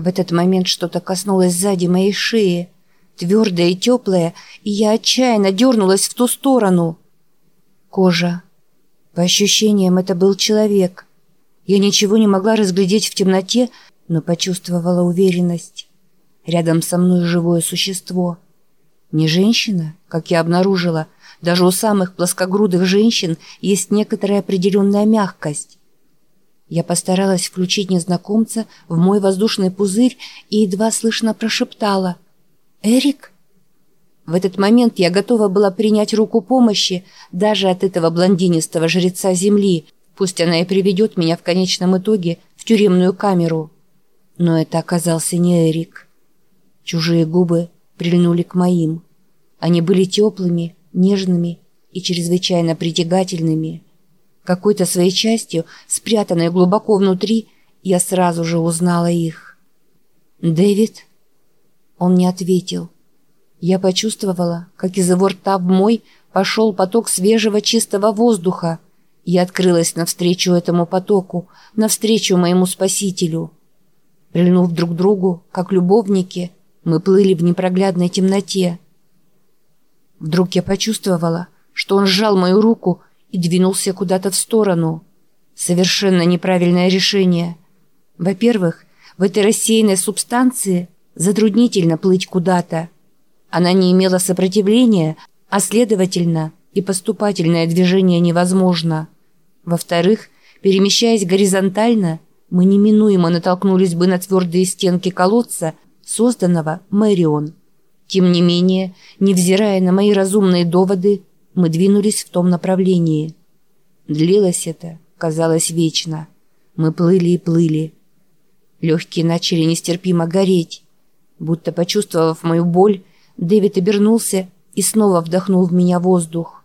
В этот момент что-то коснулось сзади моей шеи, твердое и теплое, и я отчаянно дернулась в ту сторону. Кожа. По ощущениям, это был человек. Я ничего не могла разглядеть в темноте, но почувствовала уверенность. Рядом со мной живое существо. Не женщина, как я обнаружила, даже у самых плоскогрудых женщин есть некоторая определенная мягкость. Я постаралась включить незнакомца в мой воздушный пузырь и едва слышно прошептала «Эрик?». В этот момент я готова была принять руку помощи даже от этого блондинистого жреца земли, пусть она и приведет меня в конечном итоге в тюремную камеру. Но это оказался не Эрик. Чужие губы прильнули к моим. Они были теплыми, нежными и чрезвычайно притягательными. Какой-то своей частью, спрятанной глубоко внутри, я сразу же узнала их. «Дэвид?» Он не ответил. Я почувствовала, как из его рта в мой пошел поток свежего чистого воздуха. Я открылась навстречу этому потоку, навстречу моему спасителю. Прильнув друг к другу, как любовники, мы плыли в непроглядной темноте. Вдруг я почувствовала, что он сжал мою руку и двинулся куда-то в сторону. Совершенно неправильное решение. Во-первых, в этой рассеянной субстанции затруднительно плыть куда-то. Она не имела сопротивления, а следовательно и поступательное движение невозможно. Во-вторых, перемещаясь горизонтально, мы неминуемо натолкнулись бы на твердые стенки колодца, созданного Мэрион. Тем не менее, невзирая на мои разумные доводы, мы двинулись в том направлении. Длилось это, казалось, вечно. Мы плыли и плыли. Легкие начали нестерпимо гореть. Будто почувствовав мою боль, Дэвид обернулся и снова вдохнул в меня воздух.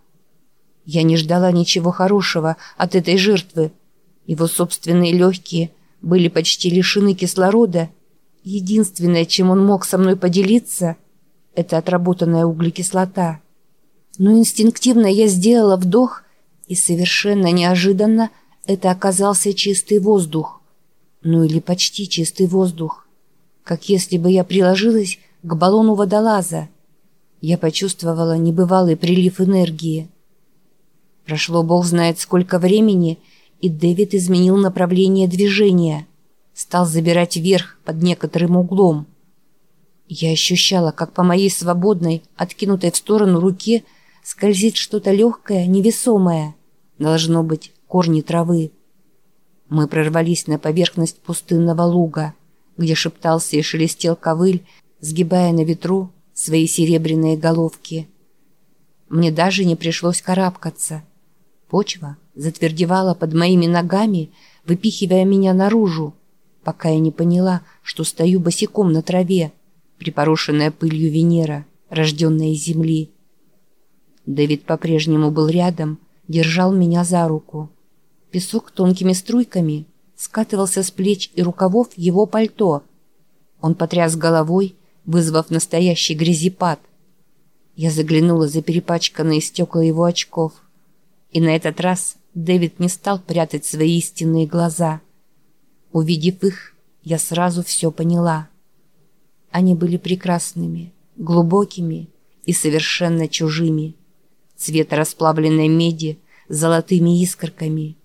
Я не ждала ничего хорошего от этой жертвы. Его собственные легкие были почти лишены кислорода. Единственное, чем он мог со мной поделиться, это отработанная углекислота. Но инстинктивно я сделала вдох, и совершенно неожиданно это оказался чистый воздух. Ну или почти чистый воздух. Как если бы я приложилась к баллону водолаза. Я почувствовала небывалый прилив энергии. Прошло бог знает сколько времени, и Дэвид изменил направление движения. Стал забирать вверх под некоторым углом. Я ощущала, как по моей свободной, откинутой в сторону руке скользит что-то легкое, невесомое. Должно быть, корни травы. Мы прорвались на поверхность пустынного луга, где шептался и шелестел ковыль, сгибая на ветру свои серебряные головки. Мне даже не пришлось карабкаться. Почва затвердевала под моими ногами, выпихивая меня наружу, пока я не поняла, что стою босиком на траве, припорошенная пылью Венера, рожденная из земли. Дэвид по-прежнему был рядом, держал меня за руку. Песок тонкими струйками скатывался с плеч и рукавов его пальто. Он потряс головой, вызвав настоящий грязепад. Я заглянула за перепачканные стекла его очков. И на этот раз Дэвид не стал прятать свои истинные глаза. Увидев их, я сразу все поняла. Они были прекрасными, глубокими и совершенно чужими цвета расплавленной меди с золотыми искорками.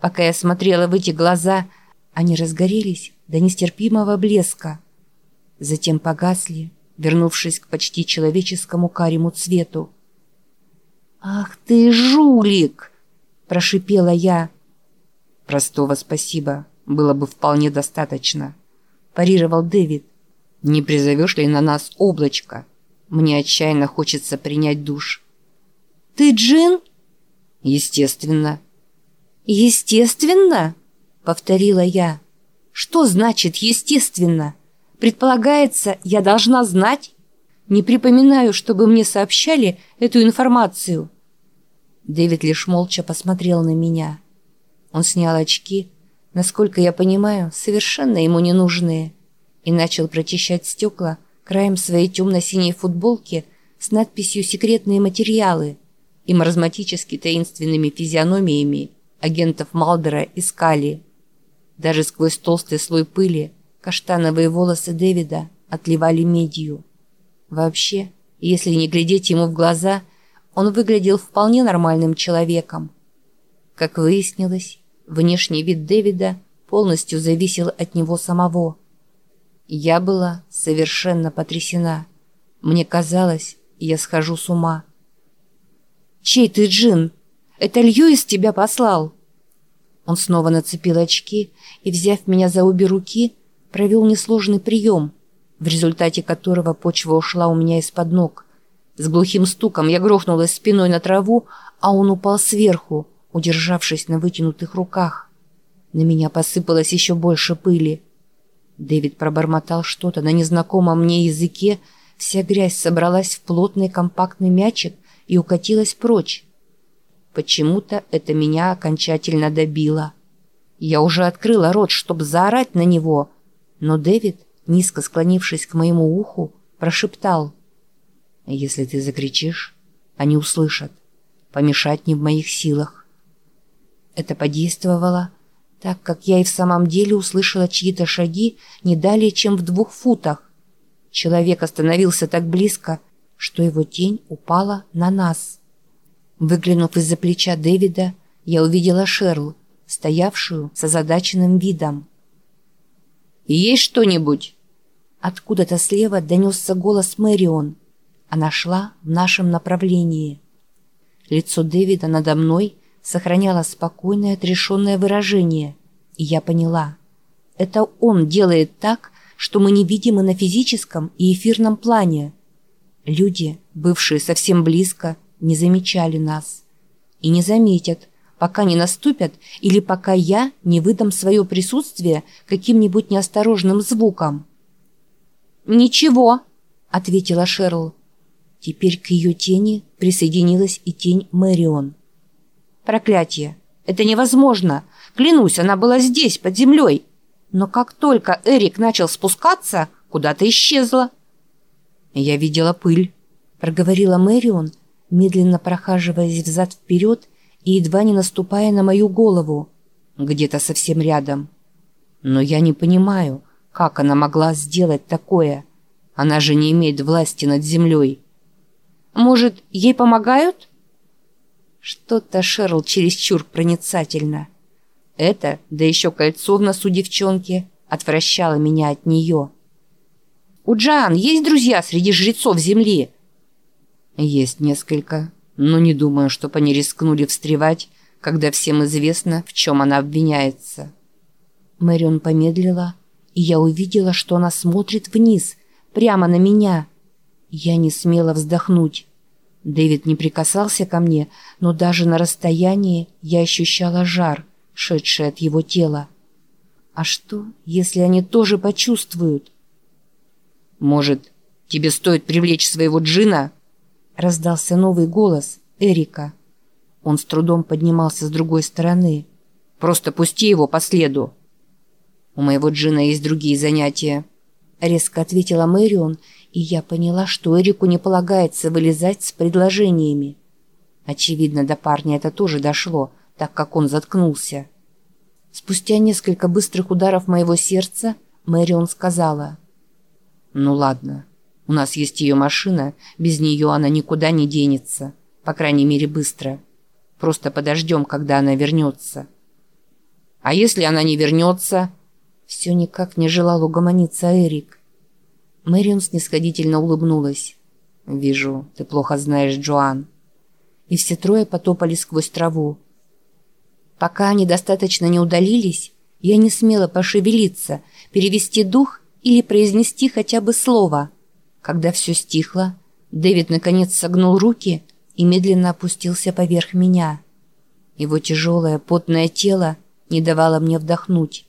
Пока я смотрела в эти глаза, они разгорелись до нестерпимого блеска. Затем погасли, вернувшись к почти человеческому карему цвету. «Ах ты, жулик!» – прошипела я. «Простого спасибо было бы вполне достаточно», – парировал Дэвид. «Не призовешь ли на нас облачко? Мне отчаянно хочется принять душ». «Ты Джин?» «Естественно». «Естественно?» — повторила я. «Что значит «естественно»? Предполагается, я должна знать? Не припоминаю, чтобы мне сообщали эту информацию». Дэвид лишь молча посмотрел на меня. Он снял очки, насколько я понимаю, совершенно ему не нужные, и начал прочищать стекла краем своей темно-синей футболки с надписью «Секретные материалы», и маразматически таинственными физиономиями агентов Малдера и Скали. Даже сквозь толстый слой пыли, Каштановые волосы Дэвида отливали медью. Вообще, если не глядеть ему в глаза, он выглядел вполне нормальным человеком. Как выяснилось, внешний вид Дэвида полностью зависел от него самого. Я была совершенно потрясена. Мне казалось, я схожу с ума. «Чей ты джин? Это Льюис тебя послал?» Он снова нацепил очки и, взяв меня за обе руки, провел несложный прием, в результате которого почва ушла у меня из-под ног. С глухим стуком я грохнулась спиной на траву, а он упал сверху, удержавшись на вытянутых руках. На меня посыпалось еще больше пыли. Дэвид пробормотал что-то на незнакомом мне языке, вся грязь собралась в плотный компактный мячик и укатилась прочь. Почему-то это меня окончательно добило. Я уже открыла рот, чтобы заорать на него, но Дэвид, низко склонившись к моему уху, прошептал. «Если ты закричишь, они услышат. Помешать не в моих силах». Это подействовало, так как я и в самом деле услышала чьи-то шаги не далее, чем в двух футах. Человек остановился так близко, что его тень упала на нас. Выглянув из-за плеча Дэвида, я увидела Шерл, стоявшую с озадаченным видом. «Есть что-нибудь?» Откуда-то слева донесся голос Мэрион. Она шла в нашем направлении. Лицо Дэвида надо мной сохраняло спокойное, отрешенное выражение. И я поняла. Это он делает так, что мы невидимы на физическом и эфирном плане. Люди, бывшие совсем близко, не замечали нас. И не заметят, пока не наступят или пока я не выдам свое присутствие каким-нибудь неосторожным звуком. «Ничего», — ответила Шерл. Теперь к ее тени присоединилась и тень Мэрион. «Проклятие! Это невозможно! Клянусь, она была здесь, под землей!» Но как только Эрик начал спускаться, куда-то исчезла. «Я видела пыль», — проговорила Мэрион, — медленно прохаживаясь взад-вперед и едва не наступая на мою голову, где-то совсем рядом. Но я не понимаю, как она могла сделать такое. Она же не имеет власти над землей. Может, ей помогают? Что-то Шерл чересчур проницательно. Это, да еще кольцо в носу девчонки, отвращало меня от нее. «У Джан есть друзья среди жрецов земли?» Есть несколько, но не думаю, чтобы они рискнули встревать, когда всем известно, в чем она обвиняется. Мэрион помедлила, и я увидела, что она смотрит вниз, прямо на меня. Я не смела вздохнуть. Дэвид не прикасался ко мне, но даже на расстоянии я ощущала жар, шедший от его тела. А что, если они тоже почувствуют? «Может, тебе стоит привлечь своего джина?» Раздался новый голос Эрика. Он с трудом поднимался с другой стороны. «Просто пусти его по следу!» «У моего Джина есть другие занятия», — резко ответила Мэрион, и я поняла, что Эрику не полагается вылезать с предложениями. Очевидно, до парня это тоже дошло, так как он заткнулся. Спустя несколько быстрых ударов моего сердца Мэрион сказала. «Ну ладно, у нас есть ее машина, без нее она никуда не денется, по крайней мере быстро. Просто подождем, когда она вернется. А если она не вернется? Все никак не желал угомониться Эрик. Мэрион снисходительно улыбнулась. «Вижу, ты плохо знаешь Джоан». И все трое потопали сквозь траву. Пока они достаточно не удалились, я не смела пошевелиться, перевести дух или произнести хотя бы слово – когда все стихло, Дэвид наконец согнул руки и медленно опустился поверх меня. Его тяжелое потное тело не давало мне вдохнуть.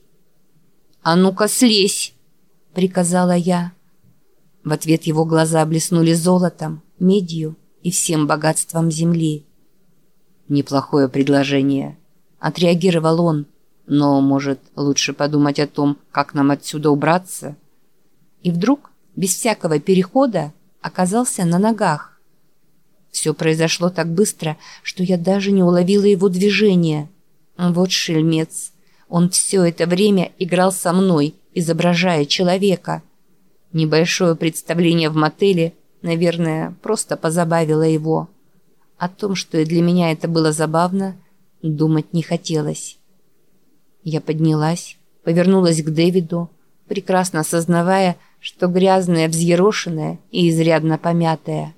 «А ну-ка слезь!» — приказала я. В ответ его глаза блеснули золотом, медью и всем богатством земли. «Неплохое предложение», — отреагировал он. «Но, может, лучше подумать о том, как нам отсюда убраться?» И вдруг без всякого перехода оказался на ногах. Все произошло так быстро, что я даже не уловила его движения. Вот шельмец. Он все это время играл со мной, изображая человека. Небольшое представление в мотеле, наверное, просто позабавило его. О том, что и для меня это было забавно, думать не хотелось. Я поднялась, повернулась к Дэвиду, прекрасно осознавая, что грязная, взъерошенная и изрядно помятая.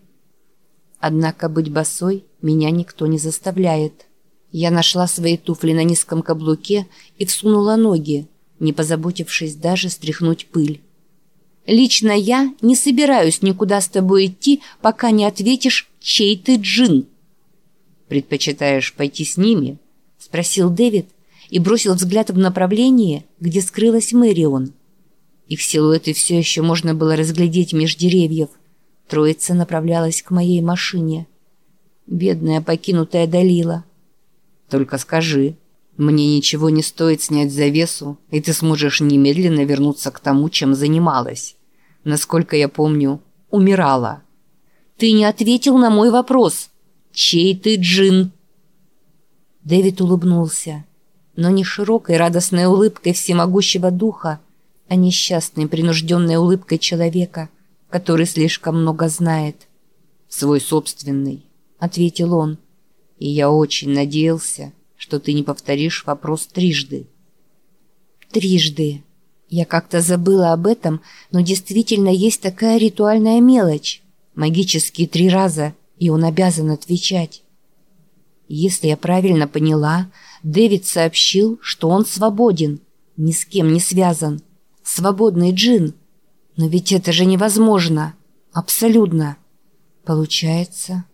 Однако быть босой меня никто не заставляет. Я нашла свои туфли на низком каблуке и всунула ноги, не позаботившись даже стряхнуть пыль. «Лично я не собираюсь никуда с тобой идти, пока не ответишь, чей ты джин». «Предпочитаешь пойти с ними?» – спросил Дэвид и бросил взгляд в направлении, где скрылась Мэрион. Их силуэты все еще можно было разглядеть меж деревьев. Троица направлялась к моей машине. Бедная покинутая Далила. «Только скажи, мне ничего не стоит снять завесу, и ты сможешь немедленно вернуться к тому, чем занималась. Насколько я помню, умирала». «Ты не ответил на мой вопрос. Чей ты джин?» Дэвид улыбнулся, но не широкой радостной улыбкой всемогущего духа, а несчастной принужденной улыбкой человека, который слишком много знает. «Свой собственный», — ответил он. «И я очень надеялся, что ты не повторишь вопрос трижды». «Трижды. Я как-то забыла об этом, но действительно есть такая ритуальная мелочь. Магические три раза, и он обязан отвечать». Если я правильно поняла, Дэвид сообщил, что он свободен, ни с кем не связан свободный джин. Но ведь это же невозможно. Абсолютно. Получается...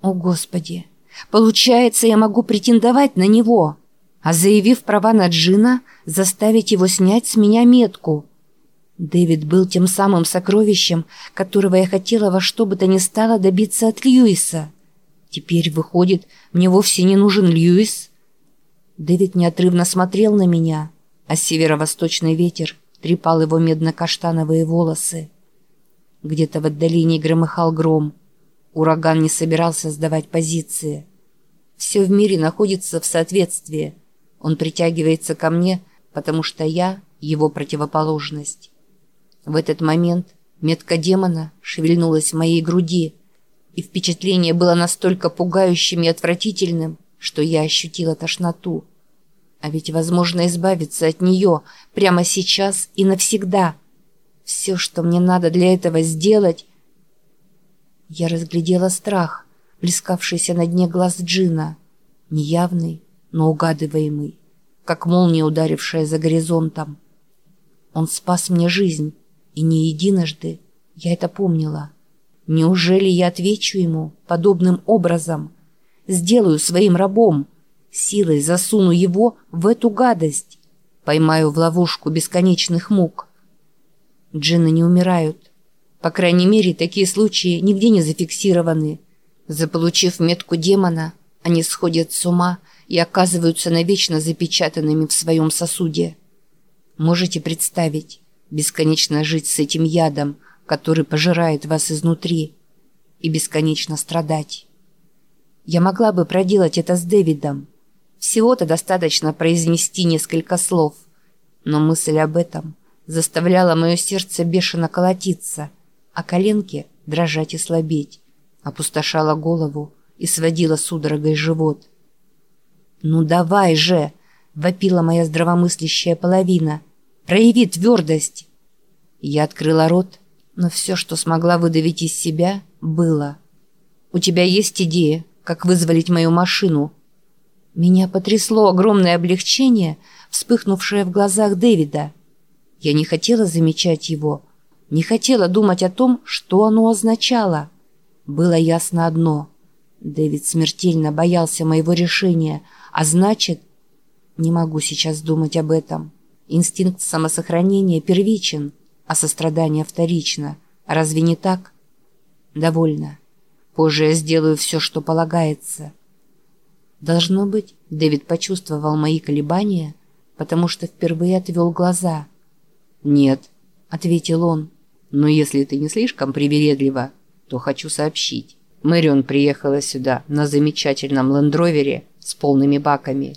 О, Господи! Получается, я могу претендовать на него, а заявив права на джина, заставить его снять с меня метку. Дэвид был тем самым сокровищем, которого я хотела во что бы то ни стало добиться от Льюиса. Теперь, выходит, мне вовсе не нужен Льюис. Дэвид неотрывно смотрел на меня, а северо-восточный ветер трепал его медно-каштановые волосы. Где-то в отдалении громыхал гром. Ураган не собирался сдавать позиции. Все в мире находится в соответствии. Он притягивается ко мне, потому что я — его противоположность. В этот момент метка демона шевельнулась в моей груди, и впечатление было настолько пугающим и отвратительным, что я ощутила тошноту. А ведь возможно избавиться от нее прямо сейчас и навсегда. Все, что мне надо для этого сделать... Я разглядела страх, плескавшийся на дне глаз Джина. Неявный, но угадываемый, как молния, ударившая за горизонтом. Он спас мне жизнь, и не единожды я это помнила. Неужели я отвечу ему подобным образом? Сделаю своим рабом — Силой засуну его в эту гадость. Поймаю в ловушку бесконечных мук. Джинны не умирают. По крайней мере, такие случаи нигде не зафиксированы. Заполучив метку демона, они сходят с ума и оказываются навечно запечатанными в своем сосуде. Можете представить, бесконечно жить с этим ядом, который пожирает вас изнутри, и бесконечно страдать. Я могла бы проделать это с Дэвидом, всего-то достаточно произнести несколько слов. Но мысль об этом заставляла мое сердце бешено колотиться, а коленки дрожать и слабеть, опустошала голову и сводила судорогой живот. «Ну давай же!» — вопила моя здравомыслящая половина. «Прояви твердость!» Я открыла рот, но все, что смогла выдавить из себя, было. «У тебя есть идея, как вызволить мою машину?» Меня потрясло огромное облегчение, вспыхнувшее в глазах Дэвида. Я не хотела замечать его, не хотела думать о том, что оно означало. Было ясно одно. Дэвид смертельно боялся моего решения, а значит... Не могу сейчас думать об этом. Инстинкт самосохранения первичен, а сострадание вторично. Разве не так? Довольно. Позже я сделаю все, что полагается. Должно быть, Дэвид почувствовал мои колебания, потому что впервые отвел глаза. «Нет», — ответил он, — «но если ты не слишком привередлива, то хочу сообщить. Мэрион приехала сюда на замечательном лендровере с полными баками.